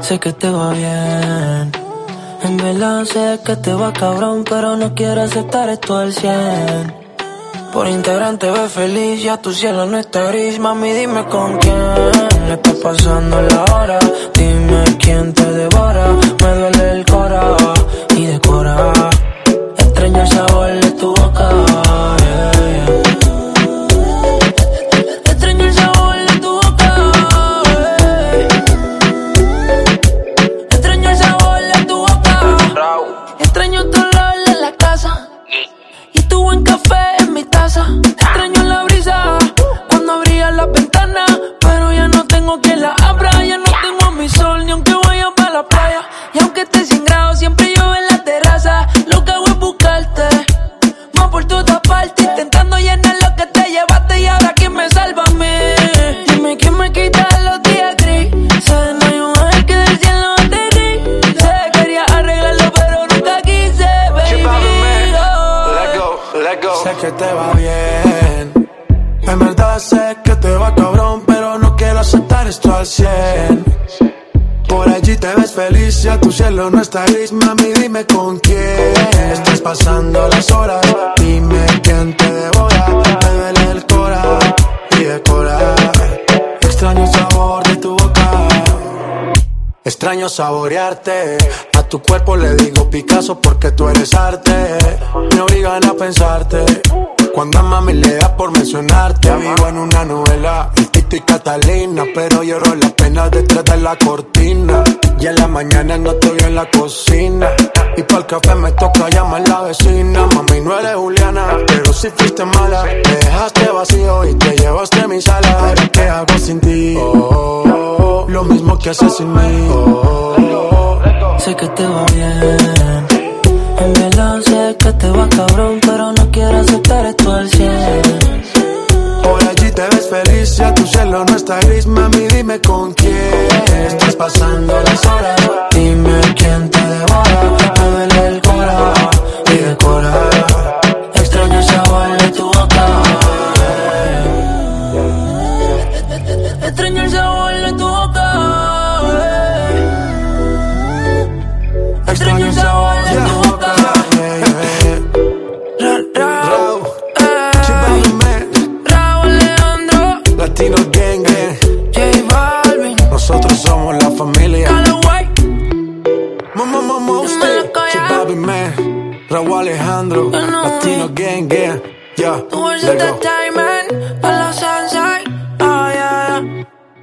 Sé que te va bien. En verdad sé que te va cabrón, pero no quiero aceptar esto al 100. Por integrante ve feliz, ya tu cielo no está gris. Mami, dime con quién le está pasando la hora. Dime quién te devora. Sé que te va bien. En verdad sé que te va cabrón, pero no quiero aceptar esto al 100. Por allí te ves feliz, ya tu cielo no está gris, mami, dime con quién estás pasando las horas. Dime quién te devora, me duele el cora y decora. Extraño el sabor de tu boca. Extraño saborearte. A tu cuerpo le digo Picasso porque tú eres arte. Me obligan a pensarte. Cuando a mami le da por mencionarte, vivo en una novela. El Tito y Catalina, pero lloro la pena detrás de la cortina. Y en la mañana no estoy en la cocina. Y para el café me toca llamar a la vecina. Mami, no eres Juliana, pero si fuiste mala. Me dejaste vacío y te llevaste mi sala. ¿qué hago sin ti? Oh, lo mismo que haces sin mí. Sé que te va bien. En verdad sé que te va cabrón, pero no quiero aceptar esto al 100. Por allí te ves feliz, ya tu cielo no está gris, mami, dime con quién estás pasando las horas. como Mosty, Bobby Man, Raúl Alejandro, Latino Gang Gang, yeah, Tú eres el time,